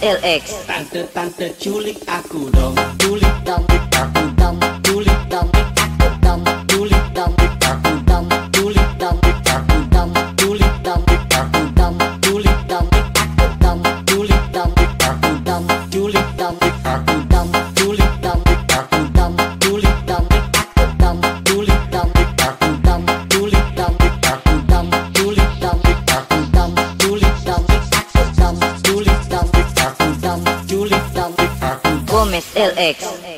LX Tante-tante culik aku dong. Culik dong 6.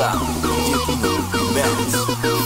South, Dicky, Max.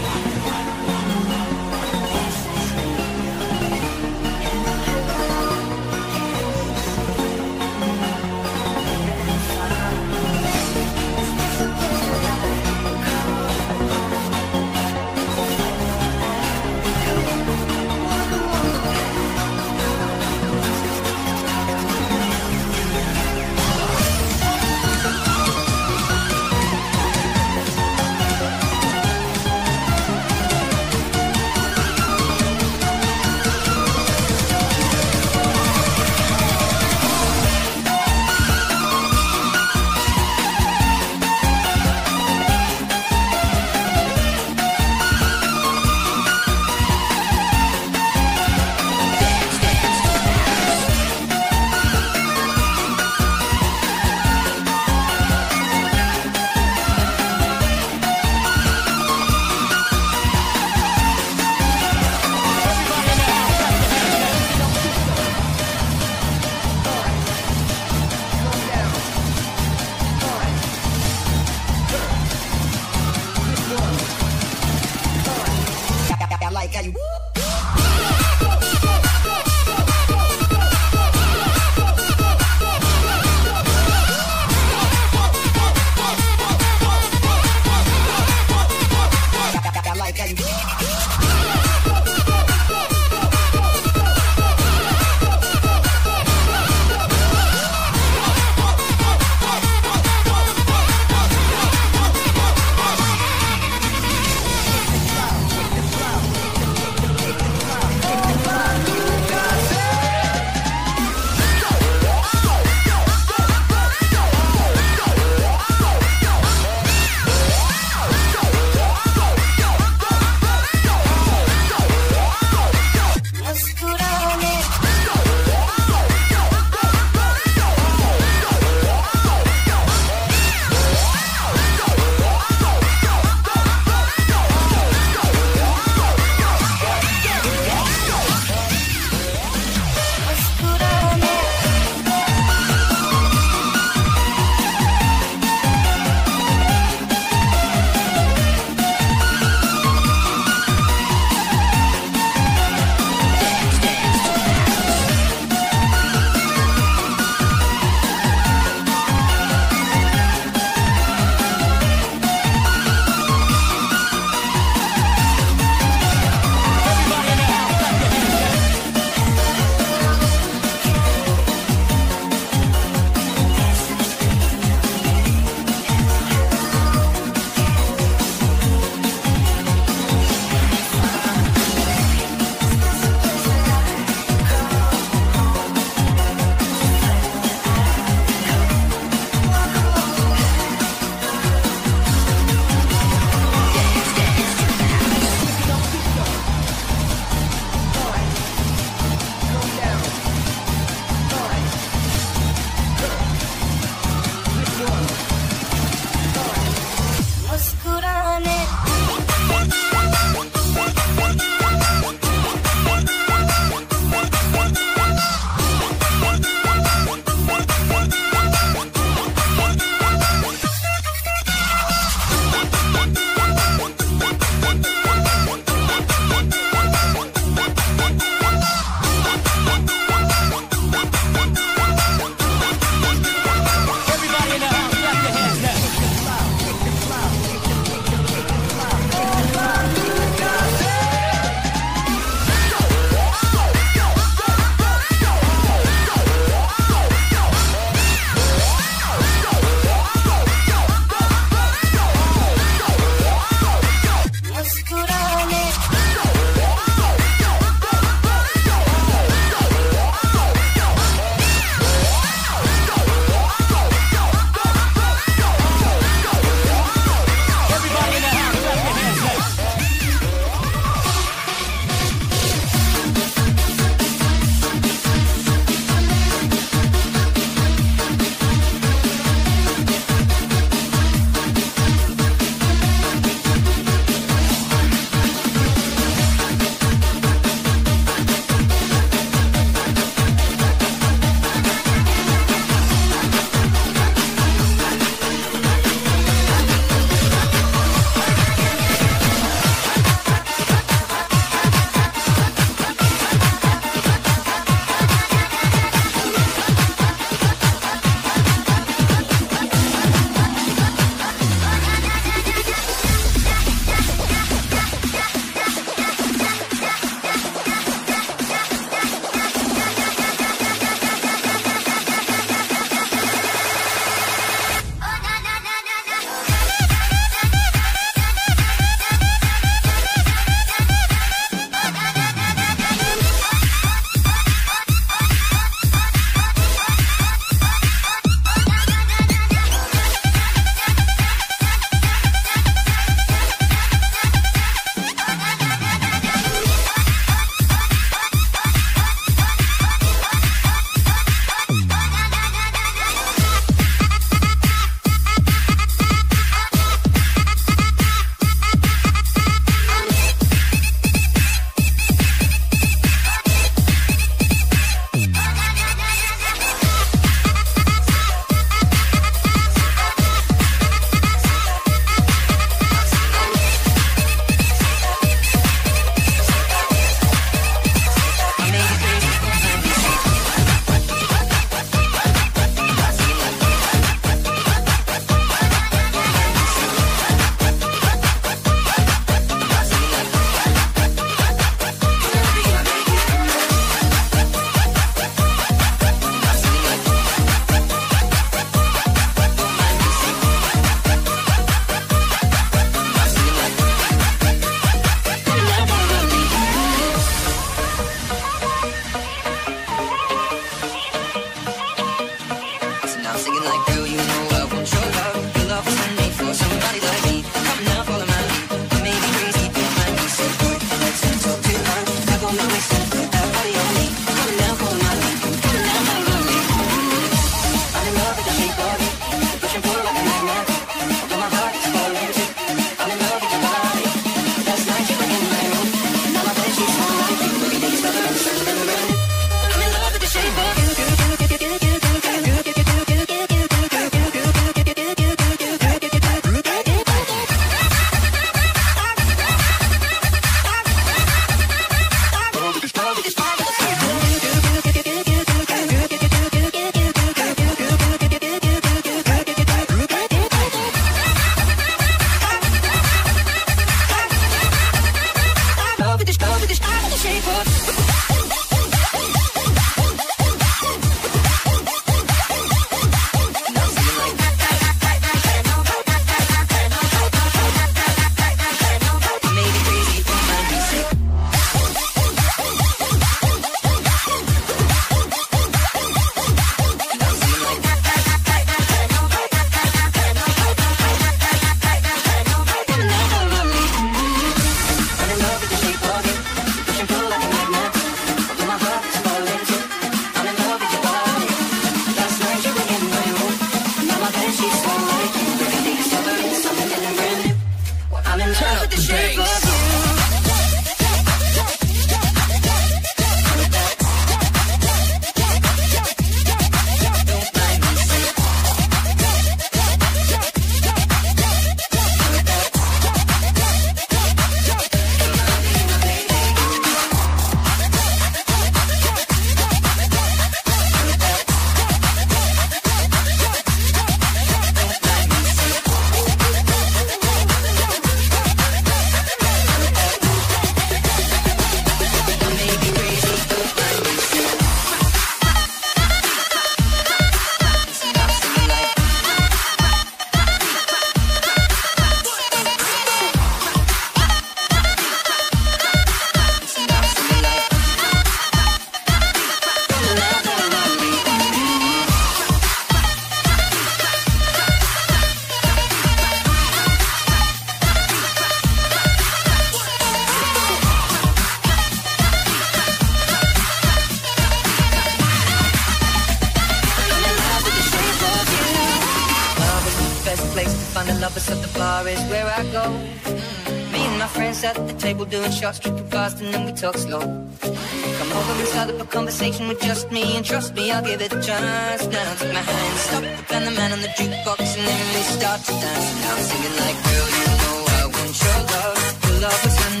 short strip fast and then we talk slow. Come over and start up a conversation with just me, and trust me, I'll give it a chance. Now take my hand, stop, and the man on the jukebox, and then we start to dance. Now I'm singing like, girl, you know I want your love. Your love is